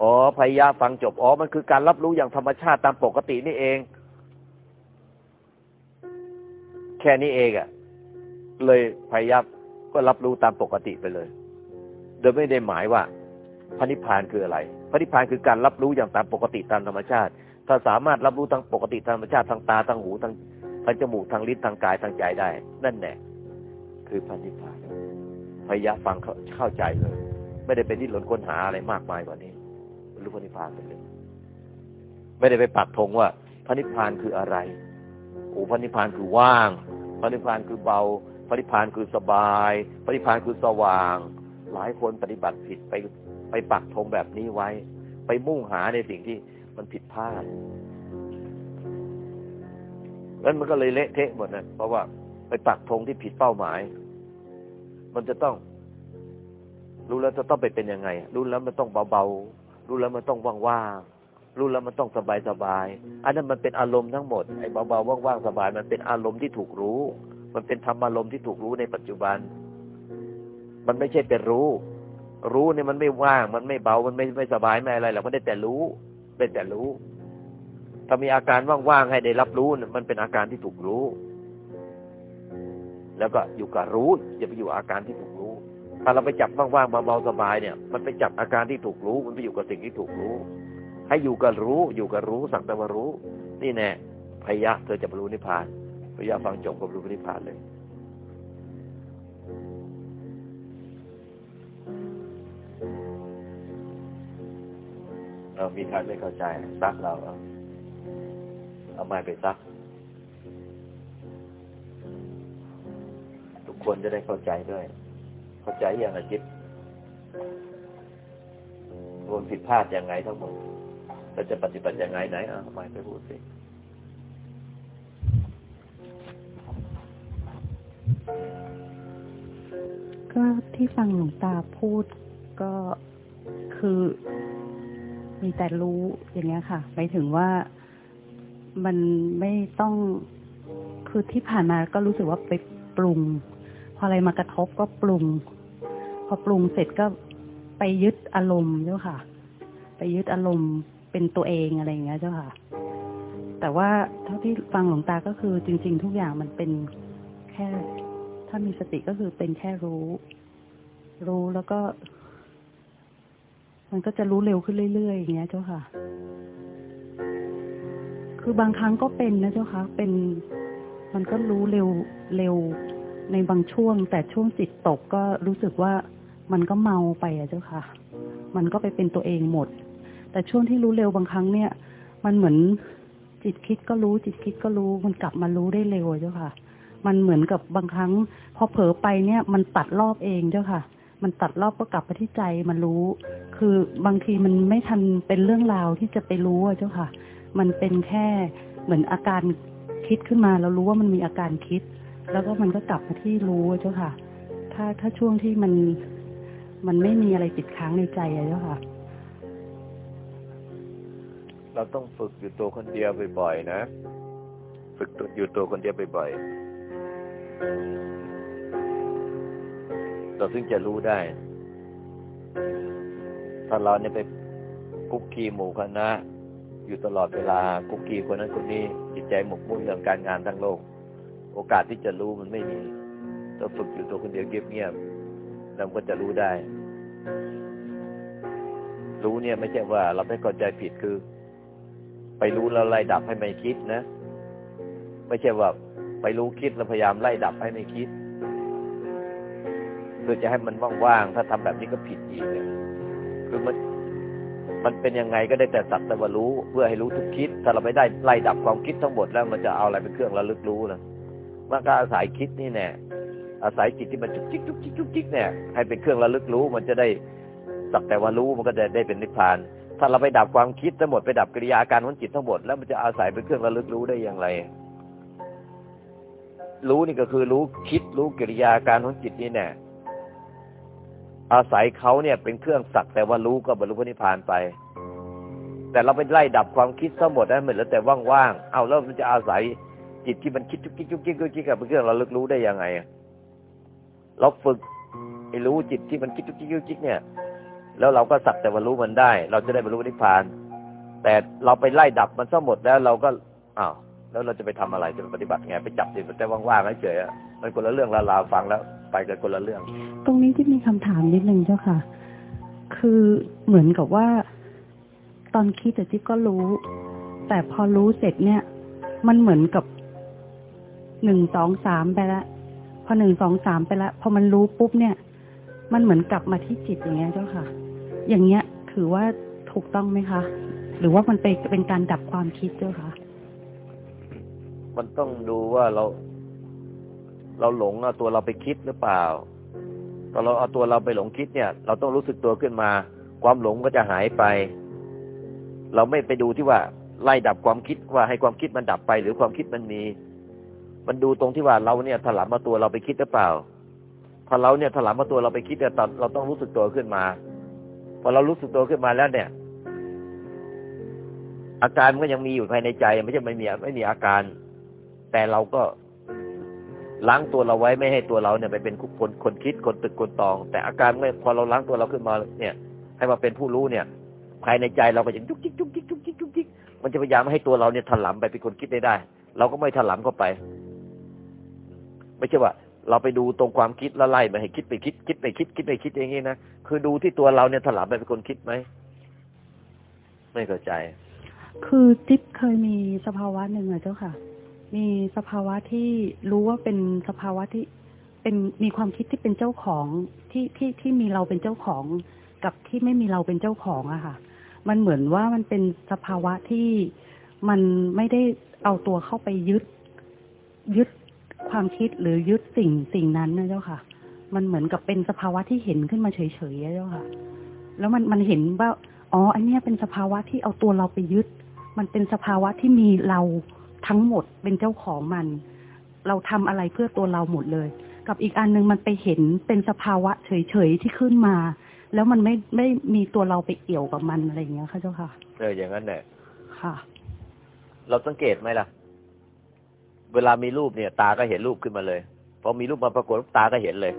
อ๋อพยะฟังจบอ๋อมันคือการรับรู้อย่างธรรมชาติตามปกตินี่เอง แค่นี้เองอะ่ะ เลยพยะก็รับรู้ตามปกติไปเลย โดยไม่ได้หมายว่าพระนิพพานคืออะไรพระนิพพานคือการรับรู้อย่างตามปกติตามธรรมชาติ ถ้าสามารถรับรู้ทางปกติตามธรรมชาติทางตาทางหูทางทางจมูกทางลิ้นทางกายทางใจได้ นั่นแหละคือพระนิพพาน พยะฟังเข้าใจเลย ไม่ได้เป็นที่หลนค้นหาอะไรมากมายกว่านี้รู้พระนิพพานไปเลยไม่ได้ไปปักธงว่า พระนิพพานคืออะไรโอ้พระนิพพานคือว่าง พระนิพพานคือเบา พระนิพพานคือสบาย พระนิพพานคือสว่าง หลายคนปฏิบัติผิดไปไปปักธงแบบนี้ไว้ ไปมุ่งหาในสิ่งที่มันผิดพลาดแล้วมันก็เลยเละเทะหมดนะเพราะว่าไปปักธงที่ผิดเป้าหมาย มันจะต้อง รู้แล้วจะต้องไปเป็นยังไง รู้แล้วมันต้องเบาๆ รู้แล้วมันต้องว่างๆ รู้แล้วมันต้องสบายๆ อันนั้นมันเป็นอารมณ์ทั้งหมด ไอ้เบาๆ ว่างๆ สบาย มันเป็นอารมณ์ที่ถูกรู้ มันเป็นธรรมอารมณ์ที่ถูกรู้ในปัจจุบัน มันไม่ใช่เป็นรู้ รู้เนี่ยมันไม่ว่าง มันไม่เบา มันไม่ไม่สบายไม่อะไรหรอกมันได้แต่รู้ เป็นแต่รู้ ถ้ามีอาการว่างๆ ให้ได้รับรู้ มันเป็นอาการที่ถูกรู้ แล้วก็อยู่กับรู้อย่าไปอยู่อาการที่ถูกรู้ ถ้าเราไปจับว่างๆมาเบาสบายเนี่ย มันไปจับอาการที่ถูกรู้ มันไปอยู่กับสิ่งที่ถูกรู้ ให้อยู่กับรู้ อยู่กับรู้สักแต่ว่ารู้ นี่แน่พยะเธอจะบรรลุนิพพานพยะฟังจบก็บรรลุนิพพานเลยเรามีใครไม่เข้าใจซักเราเอาเอาไม้ไปซัก ทุกคนจะได้เข้าใจด้วย เข้าใจอย่างไรจิตรวมผิดพลาดยังไงทั้งหมดเราจะปฏิบัติยังไงไหนอะไมไปพูดสิก็ที่ฟังหลวงตาพูดก็คือ มีแต่รู้อย่างเงี้ยค่ะหมายถึงว่ามันไม่ต้องคือที่ผ่านมาก็รู้สึกว่าไปปรุง ออะไรมากระทบก็ปรุง พอปรุงเสร็จก็ไปยึดอารมณ์เจ้าค่ะ ไปยึดอารมณ์เป็นตัวเองอะไรอย่างเงี้ยเจ้าค่ะ แต่ว่าเท่าที่ฟังหลวงตาก็คือจริง ๆ ทุกอย่างมันเป็นแค่ ถ้ามีสติก็คือเป็นแค่รู้ รู้แล้วก็ มันก็จะรู้เร็วขึ้นเรื่อยๆอย่างเงี้ยเจ้าค่ะ คือบางครั้งก็เป็นนะเจ้าค่ะ เป็น มันก็รู้เร็วเร็ว ในบางช่วง แต่ช่วงจิตตกก็รู้สึกว่ามันก็เมาไปอะเจ้าค่ะ มันก็ไปเป็นตัวเองหมด แต่ช่วงที่รู้เร็วบางครั้งเนี่ย มันเหมือนจิตคิดก็รู้ จิตคิดก็รู้ มันกลับมารู้ได้เร็วเจ้าค่ะ มันเหมือนกับบางครั้ง พอเผลอไปเนี่ย มันตัดรอบเองเจ้าค่ะ มันตัดรอบก็กลับไปที่ใจมันรู้ คือบางทีมันไม่ทันเป็นเรื่องราวที่จะไปรู้อะเจ้าค่ะ มันเป็นแค่เหมือนอาการคิดขึ้นมาเรารู้ว่ามันมีอาการคิด แล้วก็มันก็กลับมาที่รู้เจ้าค่ะ ถ้าถ้าช่วงที่มันมันไม่มีอะไรติดค้างในใจอะเจ้าค่ะ เราต้องฝึกอยู่ตัวคนเดียวบ่อยๆนะ ฝึกอยู่ตัวคนเดียวบ่อยๆเราถึงจะรู้ได้ ถ้าเราเนี่ยไปกุ๊กกีหมู่คณะอยู่ตลอดเวลากุ๊กกีคนนั้นคนนี้จิตใจหมกมุ่นเรื่องการงานทั้งโลก โอกาสที่จะรู้มันไม่มีต้องฝึกอยู่ตัวคนเดียวเงียบๆเราก็จะรู้ได้ รู้เนี่ยไม่ใช่ว่าเราไม่เข้าใจผิดคือ ไปรู้แล้วไล่ดับให้ไม่คิดนะ ไม่ใช่ว่าไปรู้คิดแล้วพยายามไล่ดับให้ไม่คิดเพื่อจะให้มันว่างๆ ถ้าทำแบบนี้ก็ผิดอีกเนี่ยคือมันมันเป็นยังไงก็ได้แต่สักแต่ว่ารู้ เพื่อให้รู้ทุกคิด ถ้าเราไม่ได้ไล่ดับความคิดทั้งหมดแล้วมันจะเอาอะไรเป็นเครื่องระลึกรู้นะ มันก็อาศัยคิดนี่แน่อาศัยจิตที่มันจุกจิกจุกจิกจุกจิกเนี่ยให้เป็นเครื่องระลึกรู้มันจะได้สักแต่ว่ารู้มันก็จะได้เป็นนิพพาน ถ้าเราไปดับความคิดทั้งหมดไปดับกิริยาการของจิตทั้งหมดแล้วมันจะอาศัยเป็นเครื่องระลึกรู้ได้อย่างไร รู้นี่ก็คือรู้คิดรู้กิริยาการของจิตนี่แน่อาศัยเขาเนี่ยเป็นเครื่องสักแต่ว่ารู้ก็บรรลุพระนิพพานไป แต่เราไปไล่ดับความคิดทั้งหมดได้เหมือนแล้วแต่ว่างๆเอาแล้วมันจะอาศัย จิตที่มันคิดจุกจิกจุกจิกจุกจิกกับเป็นเครื่องระลึกรู้ได้ยังไง เราฝึกไอ้รู้จิตที่มันคิดจุกจิกจุกจิกเนี่ย แล้วเราก็สักแต่ว่ารู้มันได้ เราจะได้บรรลุนิพพาน แต่เราไปไล่ดับมันทั้งหมดแล้วเราก็อ้าวแล้วเราจะไปทำอะไรจะไปปฏิบัติไงไปจับจิตมันแต่ว่างๆเฉยๆมันคนละเรื่องละราวฟังแล้ว ไปกันคนละเรื่อง ตรงนี้ที่มีคำถามนิดนึงเจ้าค่ะ คือเหมือนกับว่า ตอนคิดแต่จิ๊บก็รู้ แต่พอรู้เสร็จเนี่ย มันเหมือนกับ หนึ่งสองสามไปล้วพอหนึ่งสองสามไปล้วพอมันรู้ปุ๊บเนี่ย มันเหมือนกลับมาที่จิตอย่างเงี้ยเจ้าค่ะ อย่างเงี้ยถือว่าถูกต้องไหมคะ หรือว่ามันเป็นเป็นการดับความคิดเจ้าค่ะมันต้องดูว่าเรา เราหลงเอาตัวเราไปคิดหรือเปล่าตอนเราเอาตัวเราไปหลงคิดเนี่ย เราต้องรู้สึกตัวขึ้นมา ความหลงก็จะหายไป เราไม่ไปดูที่ว่าไล่ดับความคิดว่าให้ความคิดมันดับไป หรือความคิดมันมี มันดูตรงที่ว่าเราเนี่ยถลำมาตัวเราไปคิดหรือเปล่า พอเราเนี่ยถลำมาตัวเราไปคิดเนี่ยตอนเราต้องรู้สึกตัวขึ้นมา พอเรารู้สึกตัวขึ้นมาแล้วเนี่ย อาการมันก็ยังมีอยู่ภายในใจ ไม่ใช่ไม่มีไม่มีอาการ แต่เราก็ล้างตัวเราไว้ไม่ให้ตัวเราเนี่ยไปเป็นคนคนคิดคนตึกคนตอง แต่อาการเมื่อพอเราล้างตัวเราขึ้นมาเนี่ย ให้มาเป็นผู้รู้เนี่ย ภายในใจเราก็จะยุกจิกยุกจิกยุกจิกยุกจิกมันจะพยายามให้ตัวเราเนี่ยถลำไปเป็นคนคิดได้ได้ เราก็ไม่ถลำเข้าไป ไม่ใช่ว่าเราไปดูตรงความคิดแล้วไล่ไปให้คิดไปคิด คิดไปคิดคิดไปคิดอย่างนี้นะคือดูที่ตัวเราเนี่ยถลำไปเป็นคนคิดไหมไม่เข้าใจ คือจิ๊บเคยมีสภาวะหนึ่งอะเจ้าค่ะ มีสภาวะที่รู้ว่าเป็นสภาวะที่เป็นมีความคิดที่เป็นเจ้าของที่ที่ที่มีเราเป็นเจ้าของกับที่ไม่มีเราเป็นเจ้าของอะค่ะ มันเหมือนว่ามันเป็นสภาวะที่มันไม่ได้เอาตัวเข้าไปยึด ยึด ความคิดหรือยึดสิ่งสิ่งนั้นนะเจ้าค่ะ มันเหมือนกับเป็นสภาวะที่เห็นขึ้นมาเฉยๆอะเจ้าค่ะ แล้วมันมันเห็นว่าอ๋ออันเนี้ยเป็นสภาวะที่เอาตัวเราไปยึด มันเป็นสภาวะที่มีเราทั้งหมดเป็นเจ้าของมัน เราทำอะไรเพื่อตัวเราหมดเลย กับอีกอันหนึงมันไปเห็นเป็นสภาวะเฉยๆที่ขึ้นมา แล้วมันไม่ไม่มีตัวเราไปเกี่ยวกับมันอะไรอย่างเงี้ยค่ะเจ้าค่ะเอออย่างนั้นแหละค่ะ เราสังเกตไหมล่ะ เวลามีรูปเนี่ย ตาก็เห็นรูปขึ้นมาเลยพอมีรูปมาปรากฏตาก็เห็นเลย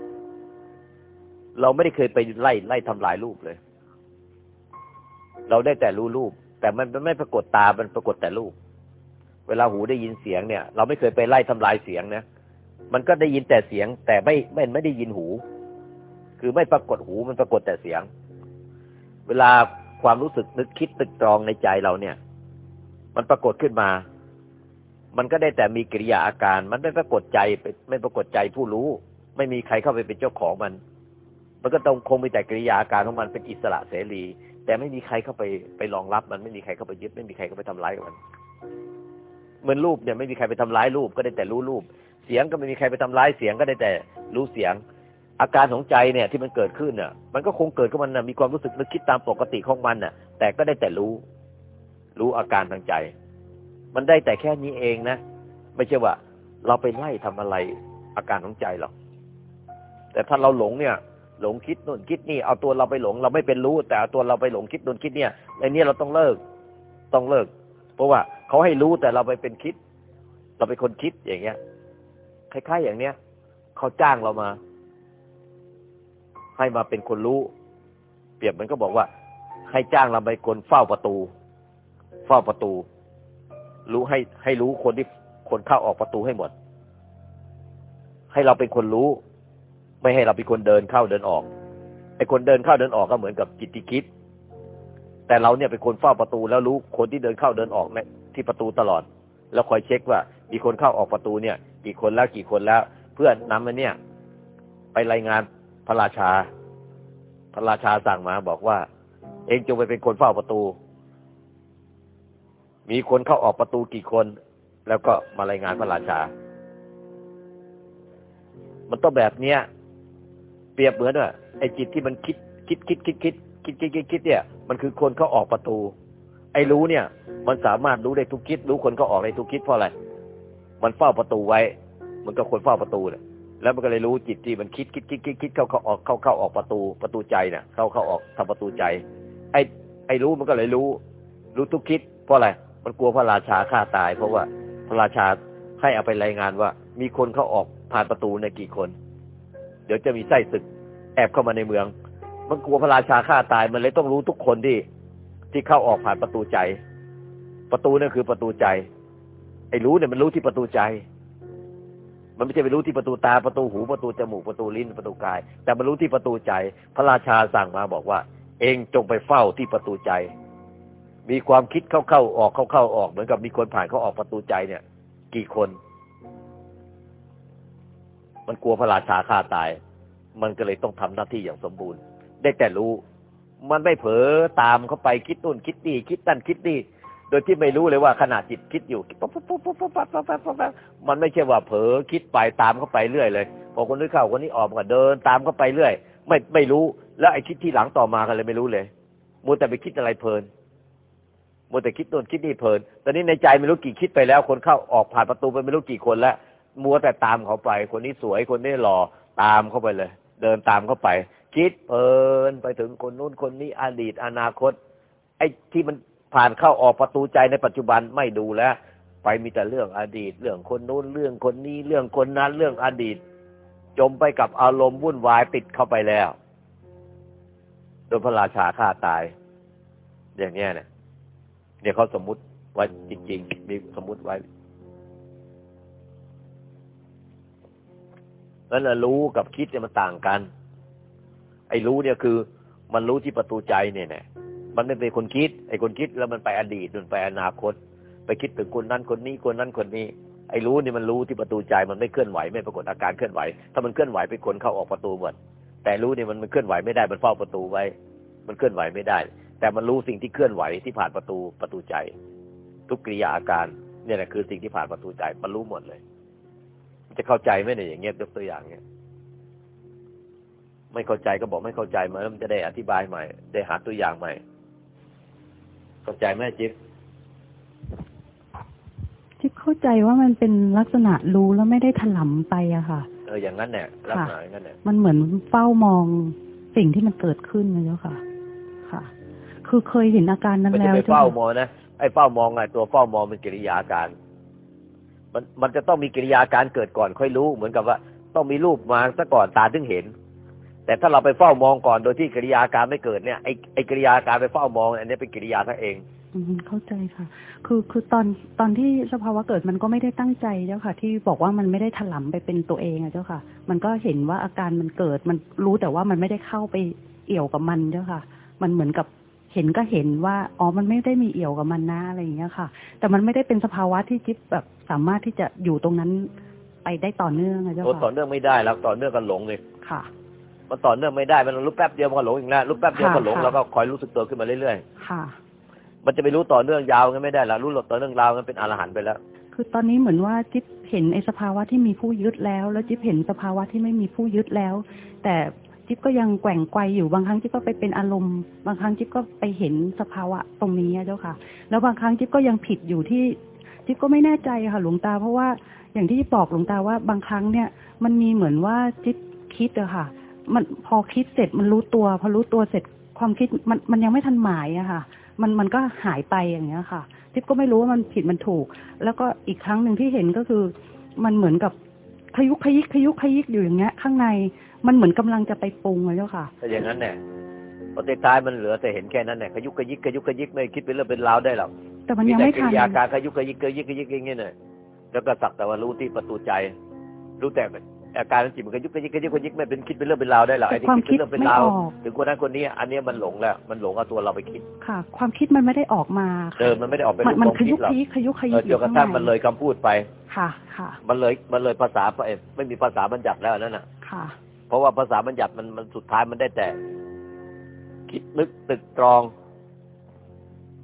เราไม่ได้เคยไปไล่ไล่ทำลายรูปเลย เราได้แต่รู้รูป แต่มันไม่ปรากฏตา มันปรากฏแต่รูป เวลาหูได้ยินเสียงเนี่ย เราไม่เคยไปไล่ทำลายเสียงนะมันก็ได้ยินแต่เสียง แต่ไม่ไม่ไม่ได้ยินหู คือไม่ปรากฏหูมันปรากฏแต่เสียง เวลาความรู้สึกนึกคิดตึกตรองในใจเราเนี่ย มันปรากฏขึ้นมา มันก็ได้แต่มีกิริยาอาการ มันไม่ปรากฏใจไม่ปรากฏใจผู้รู้ ไม่มีใครเข้าไปเป็นเจ้าของมัน มันก็ต้องคงมีแต่กิริยาอาการของมันเป็นอิสระเสรี แต่ไม่มีใครเข้าไปไปรองรับมันไม่มีใครเข้าไปยึดไม่มีใครเข้าไปทำร้ายมันเหมือนรูปเนี่ยไม่มีใครไปทำร้ายรูปก็ได้แต่รู้รูป เสียงก็ไม่มีใครไปทำร้ายเสียงก็ได้แต่รู้เสียง อาการของใจเนี่ยที่มันเกิดขึ้นน่ะ มันก็คงเกิดขึ้นมันมีความรู้สึกนึกคิดตามปกติของมันน่ะ แต่ก็ได้แต่รู้ รู้อาการทางใจ มันได้แต่แค่นี้เองนะ ไม่ใช่ว่า เราไปไล่ทำอะไรอาการของใจหรอกแต่ถ้าเราหลงเนี่ย หลงคิดนู่นคิดนี่เอาตัวเราไปหลง เราไม่เป็นรู้ แต่เอาตัวเราไปหลงคิดนู่นคิดเนี่ยในนี้เราต้องเลิก ต้องเลิก เพราะว่าเขาให้รู้แต่เราไปเป็นคิด เราเป็นคนคิดอย่างเงี้ยคล้ายๆอย่างเนี้ยเขาจ้างเรามา ให้มาเป็นคนรู้ เปรียบมันก็บอกว่า ให้จ้างเราไปคนเฝ้าประตู เฝ้าประตู รู้ให้ให้รู้คนที่คนเข้าออกประตูให้หมด ให้เราเป็นคนรู้ ไม่ให้เราเป็นคนเดินเข้าเดินออกไอ้คนเดินเข้าเดินออกก็เหมือนกับจิตที่คิด แต่เราเนี่ยเป็นคนเฝ้าประตูแล้วรู้คนที่เดินเข้าเดินออกในที่ประตูตลอด แล้วคอยเช็คว่า มีคนเข้าออกประตูเนี่ย กี่คนแล้วกี่คนแล้ว เพื่อนนำมันเนี่ย ไปรายงานพระราชา พระราชาสั่งมาบอกว่า เองจงไปเป็นคนเฝ้าประตู มีคนเข้าออกประตูกี่คน แล้วก็มารายงานพระราชา มันต้องแบบเนี้ย เปรียบเหมือนว่าไอ้จิตที่มันคิดคิดคิดคิดคิดคิดคิดคิดคิดเนี่ย มันคือคนเข้าออกประตู ไอ้รู้เนี่ย มันสามารถรู้ได้ทุกคิด รู้คนเข้าออกได้ทุกคิดเพราะอะไร มันเฝ้าประตูไว้ มันก็คนเฝ้าประตูเนี่ยแล้วมันก็เลยรู้จิตที่มันคิดคิดคิดคิดคิดเข้าเข้าออกเข้าเข้าออกประตูประตูใจเนี่ยเข้าเข้าออกทำประตูใจ ไอ้ไอ้รู้มันก็เลยรู้ รู้ทุกคิดเพราะอะไร มันกลัวพระราชาฆ่าตาย เพราะว่าพระราชาให้เอาไปรายงานว่า มีคนเข้าออกผ่านประตูในกี่คน เดี๋ยวจะมีไส้ศึก แอบเข้ามาในเมือง มันกลัวพระราชาฆ่าตายมันเลยต้องรู้ทุกคนที่ ที่เข้าออกผ่านประตูใจ ประตูนั่นคือประตูใจ ไอ้รู้เนี่ยมันรู้ที่ประตูใจ มันไม่ใช่ไปรู้ที่ประตูตาประตูหูประตูจมูกประตูลิ้นประตูกาย แต่มันรู้ที่ประตูใจ พระราชาสั่งมาบอกว่า เองจงไปเฝ้าที่ประตูใจ มีความคิดเข้าเข้าออกเข้าเข้าออก เหมือนกับมีคนผ่านเข้าออกประตูใจเนี่ย กี่คน มันกลัวพระราชาฆ่าตาย มันก็เลยต้องทำหน้าที่อย่างสมบูรณ์ ได้แต่รู้ มันไม่เผลอตามเข้าไปคิดนู่นคิดนี่คิดนั่นคิดนี่โดยที่ไม่รู้เลยว่าขณะจิตคิดอยู่ปั๊บปั๊บปั๊บปั๊บปั๊บปั๊บปั๊บปั๊บมันไม่ใช่ว่าเผลอคิดไปตามเข้าไปเรื่อยเลยพอคนนี้เข้าคนนี้ออกก็เดินตามเข้าไปเรื่อย ไม่ไม่รู้ แล้วไอ้คิดที่หลังต่อมากันเลยไม่รู้เลยมัวแต่ไปคิดอะไรเพลิน มัวแต่คิดโน่นคิดนี่เพลิน ตอนนี้ในใจไม่รู้กี่คิดไปแล้ว คนเข้าออกผ่านประตูไปไม่รู้กี่คนแล้วมัวแต่ตามเขาไป คนนี้สวยคนนี้หล่อตามเข้าไปเลย เดินตามเข้าไป คิดเพลินไปถึงคนนู้นคนนี้อดีตอนาคต ไอ้ที่มันผ่านเข้าออกประตูใจในปัจจุบันไม่ดูแล้ว ไปมีแต่เรื่องอดีต เรื่องคนนู้นเรื่องคนนี้เรื่องคนนั้นเรื่องอดีต จมไปกับอารมณ์วุ่นวายติดเข้าไปแล้วโดยพระราชาฆ่าตาย อย่างเนี้ยเนี่ย เนี่ยเขาสมมุติไว้จริง ๆ มีสมมุติไว้นั่นแหละรู้กับคิดเนี่ยมันต่างกัน ไอ้รู้เนี่ยคือมันรู้ที่ประตูใจเนี่ยเนี่ยมันไม่เป็นคนคิด ไอ้คนคิดแล้วมันไปอดีตมันไปอนาคต ไปคิดถึงคนนั้นคนนี้คนนั้นคนนี้ ไอ้รู้นี่มันรู้ที่ประตูใจมันไม่เคลื่อนไหวไม่ปรากฏอาการเคลื่อนไหว ถ้ามันเคลื่อนไหวเป็นคนเข้าออกประตูหมดแต่รู้นี่มันมันเคลื่อนไหวไม่ได้มันเฝ้าประตูไว้ มันเคลื่อนไหวไม่ได้ แต่มันรู้สิ่งที่เคลื่อนไหวที่ผ่านประตูประตูใจ ทุกกิริยาอาการ เนี่ยแหละคือสิ่งที่ผ่านประตูใจมันรู้หมดเลยมันจะเข้าใจไหมเนี่ยอย่างเงี้ยยกตัวอย่างเงี้ยไม่เข้าใจก็บอกไม่เข้าใจมาแล้วมันจะได้อธิบายใหม่ ได้หาตัวอย่างใหม่ เข้าใจไหมจิ๊บที่เข้าใจว่ามันเป็นลักษณะรู้แล้วไม่ได้ถลำไปอะค่ะ เอออย่างนั้นเนี่ยลักษณะอย่างนั้นเนี่ยมันเหมือนเฝ้ามองสิ่งที่มันเกิดขึ้นนะเจ้าค่ะค่ะ คือเคยเห็นอาการนั้นไม่แล้ใช่วไปเจ้าเฝ้าค่ะมองนะไอ้เฝ้ามองไงตัวเฝ้ามองเป็นกิริยาการ มันมันจะต้องมีกิริยาการเกิดก่อนค่อยรู้ เหมือนกับว่า ต้องมีรูปมาซะก่อนตาถึงเห็น แต่ถ้าเราไปเฝ้ามองก่อนโดยที่กิริยาการไม่เกิดเนี่ยไอ้ไอ้กิริยาการไปเฝ้ามอง อันนี้เป็นกิริยาทั้งเองอืมเข้าใจค่ะ คือคือตอนตอนที่สภาวะเกิดมันก็ไม่ได้ตั้งใจเจ้าค่ะ ที่บอกว่ามันไม่ได้ถลำไปเป็นตัวเองอะเจ้าค่ะ มันก็เห็นว่าอาการมันเกิด มันรู้แต่ว่ามันไม่ได้เข้าไปเอี่ยวกับมันเจ้าค่ะ มันเหมือนกับ เห็นก็เห็นว่าอ๋อมันไม่ได้มีเอี่ยวกับมันนะอะไรอย่างเงี้ยค่ะ แต่มันไม่ได้เป็นสภาวะที่จิ๊บแบบสามารถที่จะอยู่ตรงนั้นไปได้ต่อเนื่องอะเจ้าโอ้ต่อค่ะเนื่องไม่ได้แล้วต่อเนื่องกันหลงเลยค่ะมันต่อเนื่องไม่ได้มันรู้แป๊บเดียวมันก็หลงอีกแล้วรู้แป๊บเดียวก็หลงค่ะแล้วก็คอยรู้สึกตัวขึ้นมาเรื่อยค่ะๆมันจะไปรู้ต่อเนื่องยาวกันไม่ได้แล้วรู้ต่อเนื่องยาวกันเป็นอรหันต์ไปแล้ว คือตอนนี้เหมือนว่าจิ๊บเห็นไอ้สภาวะที่มีผู้ยึดแล้ว แล้วจิ๊บเห็นสภาวะที่ไม่มีผู้ยึดแล้ว แต่ จิ๊บก็ยังแกว่งไกวอยู่บางครั้งจิ๊บก็ไปเป็นอารมณ์ บางครั้งจิ๊บก็ไปเห็นสภาวะตรงนี้เจ้าค่ะ แล้วบางครั้งจิ๊บก็ยังผิดอยู่ที่จิ๊บก็ไม่แน่ใจค่ะ หลวงตา เพราะว่าอย่างที่จิ๊บบอกหลวงตาว่าบางครั้งเนี่ย มันมีเหมือนว่าจิ๊บคิดอะค่ะ มันพอคิดเสร็จมันรู้ตัว พอรู้ตัวเสร็จความคิดมันมันยังไม่ทันหมายอะค่ะ มันมันก็หายไปอย่างเงี้ยค่ะจิ๊บก็ไม่รู้ว่ามันผิดมันถูก แล้วก็อีกครั้งหนึ่งที่เห็นก็คือ มันเหมือนกับขยุกขยิกขยุกขยิกอยู่อย่างเงี้ย ข้างใน มันเหมือนกำลังจะไปปรุงอะเจ้าค่ะถ้าอย่างนั้นเนี่ยพอตท้ายมันเหลือแต่เห็นแค่นั้นเนี่ยขยุกขยิกขยุกขยิกไม่คิดเป็นเรื่องเป็นราวได้หรอกแต่มันยังไม่แต่ทักินริยาการขยุกขยิกขยิกขยิกอย่างเงี้ยเนี่ยแล้วก็สักแต่ว่ารู้ที่ประตูใจ รู้แต่อาการจิตมันขยุกขยิกขยิกขยิกไม่เป็นคิดเป็นเรื่องเป็นราวได้หรอกแต่ไอ้ที่ความคิดเป็นเรื่องเป็นคิดไม่ราวออกถึงคนนั้นคนนี้ อันเนี้ยมันหลงแล้วมันหลงเอาตัวเราไปคิดค่ะ ความคิดมันไม่ได้ออกมาเดิค่ะมมันไม่ได้ออกเป็นมันรูปมันของขคิยุดกหรอกขยิกขยุกขเอยิอกอจยู่นกระข้างทั่งในมันเลยคำพูดไปค่ะ ค่ะ มันเลยมันเลยภาษาไปไม่มีภาษาบัญญัติแล้วนั่นน่ะค่ะ เพราะว่าภาษาบัญญัติมันมันสุดท้ายมันได้แต่ คิดนึกตึกตรอง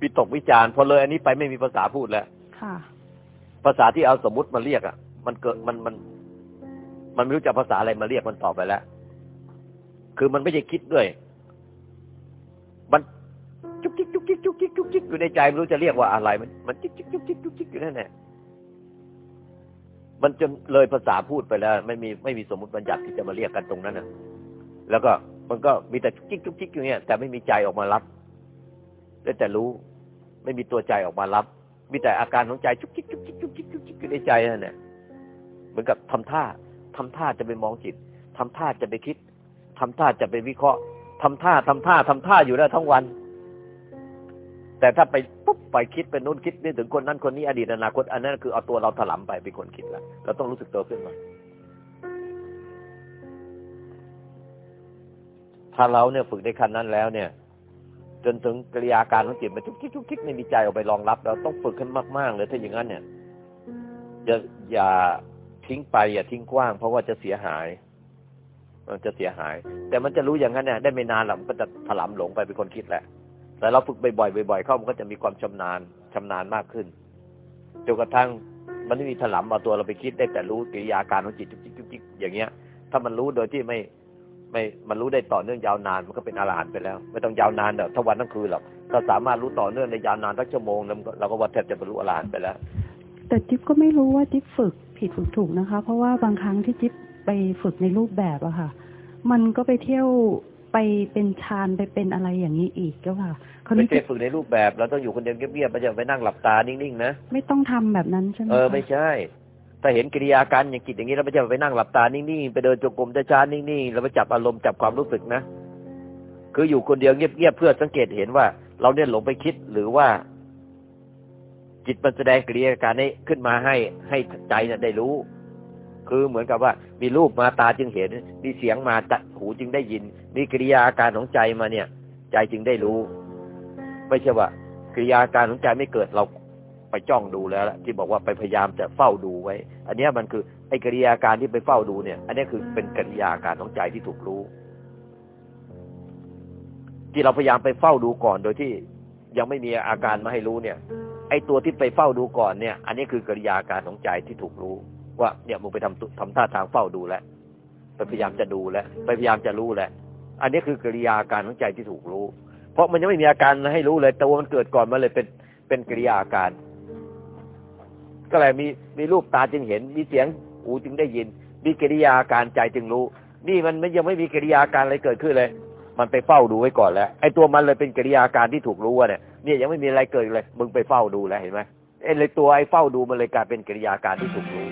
วิตกวิจารณ์พอเลยอันนี้ไปไม่มีภาษาพูดแล้วค่ะภาษาที่เอาสมมติมาเรียกอะ มันเกิดมันมัน มันไม่รู้จะภาษาอะไรมาเรียกมันต่อไปแล้ว คือมันไม่ใช่คิดด้วย มันจุกจิกจุกจิกจุกจิกจุกจิกอยู่ในใจไม่รู้จะเรียกว่าอะไรมันมันจิกจิกจุกจิกจุกจิกอยู่นั่นแหละ มันจนเลยภาษาพูดไปแล้ว ไม่มีไม่มีสมมติบัญญัติที่จะมาเรียกกันตรงนั้นนะแล้วก็มันก็มีแต่จุกจิกจุกจิกอยู่เนี่ยแต่ไม่มีใจออกมารับได้แต่รู้ ไม่มีตัวใจออกมารับ มีแต่อาการของใจจุกจิกจุกจิกจุกจิกจุกจิกอยู่ในใจนั่นแหละเหมือนกับทำท่าทำท่าจะไปมองจิตทำท่าจะไปคิดทำท่าจะไปวิเคราะห์ทำท่าทำท่าทำท่าอยู่ได้วทั้งวัน แต่ถ้าไปปุ๊บไปคิดไปนู้นคิดนี่ถึงคนนั้นคนนี้อดีตอนาคต อันนั้นคือเอาตัวเราถลำไปเป็นคนคิดแล้วเราต้องรู้สึกตัวขึ้นมาถ้าเราเนี่ยฝึกในขั้นนั้นแล้วเนี่ย จนถึงกิริยาการของจิตมันทุกทิกทุกทิกไม่มีใจออกไปรองรับเราต้องฝึกขึ้นมากๆเลยถ้าอย่างนั้นเนี่ยอย่าอย่าทิ้งไปอย่าทิ้งกว้าง เพราะว่าจะเสียหาย มันจะเสียหาย แต่มันจะรู้อย่างนั้นเนี่ยได้ไม่นานหรอกมันก็จะถลำหลงไปเป็นคนคิดแหละ แต่เราฝึกบ่อยๆบ่อยๆเข้ามันก็จะมีความชำนาญชำนาญมากขึ้นจนกระทั่งมันไม่มีถลำเอาตัวเราไปคิดได้แต่รู้กิริยาการของจิตจุกจิกจิกอย่างเงี้ย ถ้ามันรู้โดยที่ไม่ไม่มันรู้ได้ต่อเนื่องยาวนานมันก็เป็นอรหันต์ไปแล้ว ไม่ต้องยาวนานเด้อทั้งวันทั้งคืนหรอกถ้าสามารถรู้ต่อเนื่องในยาวนานสักชั่วโมงแล้วมันก็เราก็ว่าแทบจะบรรลุอรหันต์ไปแล้ว แต่จิ๊บก็ไม่รู้ว่าจิ๊บฝึกผิดฝึกถูกนะคะ เพราะว่าบางครั้งที่จิ๊บไปฝึกในรูปแบบอะค่ะ มันก็ไปเที่ยว ไปเป็นฌานไปเป็นอะไรอย่างนี้อีกเจ้าค่ะคราวไม่นี้ใช่ฝึกในรูปแบบเราต้องอยู่คนเดียวเงียบๆไม่ใช่ไปนั่งหลับตานิ่งๆนะไม่ต้องทำแบบนั้นใช่ไหมเออคะไม่ใช่ถ้าเห็นกิริยาการอย่างกิจอย่างนี้เราไม่ใช่ไปนั่งหลับตานิ่งๆไปเดินจงกรมช้าๆนิ่งๆแล้วไปจับอารมณ์จับความรู้สึกนะ คืออยู่คนเดียวเงียบๆเพื่อสังเกตเห็นว่า เราเนี่ยหลงไปคิดหรือว่า จิตมันแสดงกิริยาการนี้ขึ้นมาให้ให้ใจเนี่ยได้รู้ คือเหมือนกับว่ามีรูปมาตาจึงเห็น มีเสียงมาตหูจึงได้ยิน มีกิริยาอาการของใจมาเนี่ย ใจจึงได้รู้ ไม่ใช่ว่ากิริยาการของใจไม่เกิดเราไปจ้องดูแล้วที่บอกว่าไปพยายามจะเฝ้าดูไว้ อันนี้มันคือไอ้กิริยาการที่ไปเฝ้าดูเนี่ย อันนี้คือเป็นกิริยาการของใจที่ถูกรู้ ที่เราพยายามไปเฝ้าดูก่อนโดยที่ยังไม่มีอาการมาให้รู้เนี่ย ไอ้ตัวที่ไปเฝ้าดูก่อนเนี่ย อันนี้คือกิริยาการของใจที่ถูกรู้ ว่าเนี่ยมึงไปทำตุทำท่าทางเฝ้าดูแล้วไปพยายามจะดูแล้วไปพยายามจะรู้แล้วอันนี้คือกิริยาการของใจที่ถูกรู้ เพราะมันยังไม่มีอาการให้รู้เลยแต่ว่ามันเกิดก่อนมาเลยเป็นเป็นกิริยาอาการ ก็เลยมีมีรูปตาจึงเห็น มีเสียงหูจึงได้ยิน มีกิริยาการใจจึงรู้ นี่มันไม่ยังไม่มีกิริยาการอะไรเกิดขึ้นเลย มันไปเฝ้าดูไว้ก่อนแล้วไอ้ตัวมันเลยเป็นกิริยาการที่ถูกรู้อะเนี่ยเนี่ยยังไม่มีอะไรเกิดเลย มึงไปเฝ้าดูแล้วเห็นไหมไอ้เลยตัวไอ้เฝ้าดูมันเลยกลายเป็นกิริยาอาการที่ถูกรู้